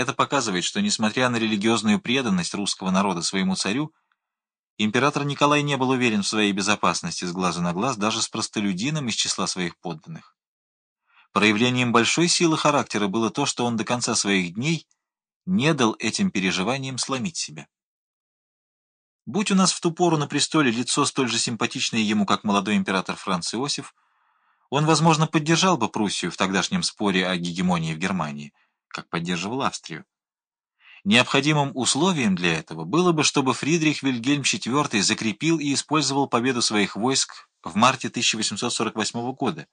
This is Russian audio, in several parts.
Это показывает, что, несмотря на религиозную преданность русского народа своему царю, император Николай не был уверен в своей безопасности с глазу на глаз даже с простолюдином из числа своих подданных. Проявлением большой силы характера было то, что он до конца своих дней не дал этим переживаниям сломить себя. Будь у нас в ту пору на престоле лицо столь же симпатичное ему, как молодой император Франц Иосиф, он, возможно, поддержал бы Пруссию в тогдашнем споре о гегемонии в Германии, как поддерживал Австрию. Необходимым условием для этого было бы, чтобы Фридрих Вильгельм IV закрепил и использовал победу своих войск в марте 1848 года.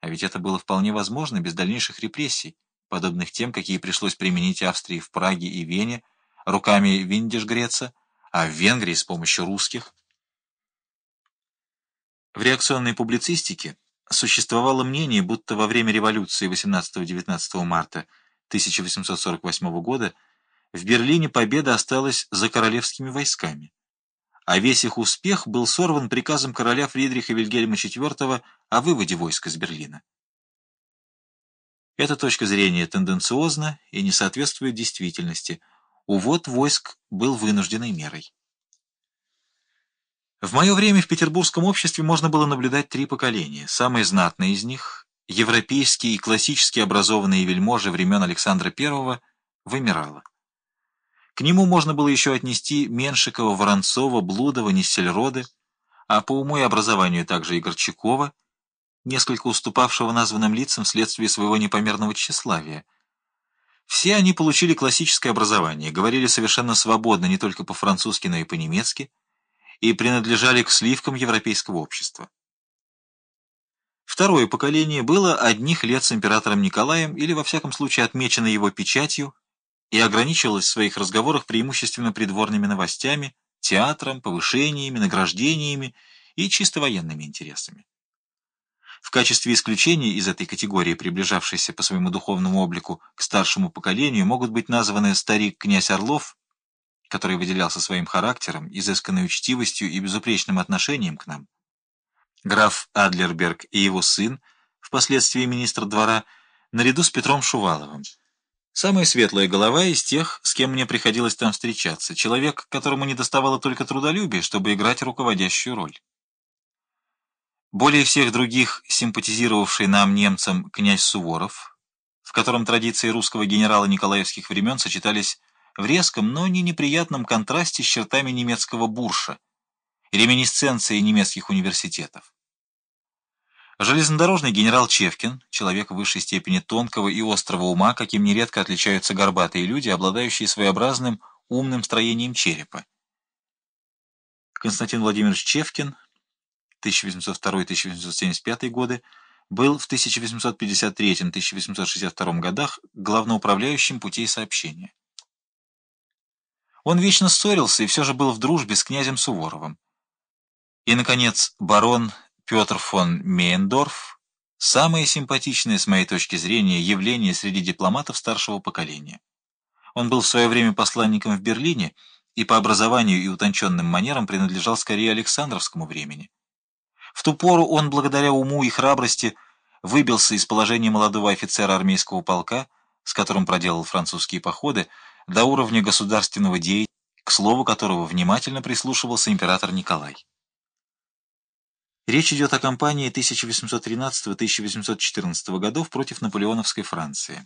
А ведь это было вполне возможно без дальнейших репрессий, подобных тем, какие пришлось применить Австрии в Праге и Вене, руками Виндишгреца, а в Венгрии с помощью русских. В реакционной публицистике существовало мнение, будто во время революции 18-19 марта 1848 года в Берлине победа осталась за королевскими войсками, а весь их успех был сорван приказом короля Фридриха Вильгельма IV о выводе войск из Берлина. Эта точка зрения тенденциозна и не соответствует действительности. Увод войск был вынужденной мерой. В мое время в петербургском обществе можно было наблюдать три поколения. Самые знатные из них, европейские и классически образованные вельможи времен Александра I, вымирало. К нему можно было еще отнести Меншикова, Воронцова, Блудова, Нессельроды, а по уму и образованию также и Горчакова, несколько уступавшего названным лицам вследствие своего непомерного тщеславия. Все они получили классическое образование, говорили совершенно свободно не только по-французски, но и по-немецки, и принадлежали к сливкам европейского общества. Второе поколение было одних лет с императором Николаем или, во всяком случае, отмечено его печатью и ограничивалось в своих разговорах преимущественно придворными новостями, театром, повышениями, награждениями и чисто военными интересами. В качестве исключения из этой категории, приближавшейся по своему духовному облику к старшему поколению, могут быть названы старик князь Орлов который выделялся своим характером, изысканной учтивостью и безупречным отношением к нам. Граф Адлерберг и его сын, впоследствии министр двора, наряду с Петром Шуваловым. Самая светлая голова из тех, с кем мне приходилось там встречаться, человек, которому не доставало только трудолюбия, чтобы играть руководящую роль. Более всех других симпатизировавший нам немцам князь Суворов, в котором традиции русского генерала Николаевских времен сочетались в резком, но не неприятном контрасте с чертами немецкого бурша, реминисценцией немецких университетов. Железнодорожный генерал Чевкин, человек в высшей степени тонкого и острого ума, каким нередко отличаются горбатые люди, обладающие своеобразным умным строением черепа. Константин Владимирович Чевкин, 1802-1875 годы, был в 1853-1862 годах главноуправляющим путей сообщения. Он вечно ссорился и все же был в дружбе с князем Суворовым. И, наконец, барон Петр фон Мейендорф – самое симпатичное, с моей точки зрения, явление среди дипломатов старшего поколения. Он был в свое время посланником в Берлине и по образованию и утонченным манерам принадлежал скорее Александровскому времени. В ту пору он, благодаря уму и храбрости, выбился из положения молодого офицера армейского полка, с которым проделал французские походы, до уровня государственного деятеля, к слову которого внимательно прислушивался император Николай. Речь идет о кампании 1813-1814 годов против наполеоновской Франции.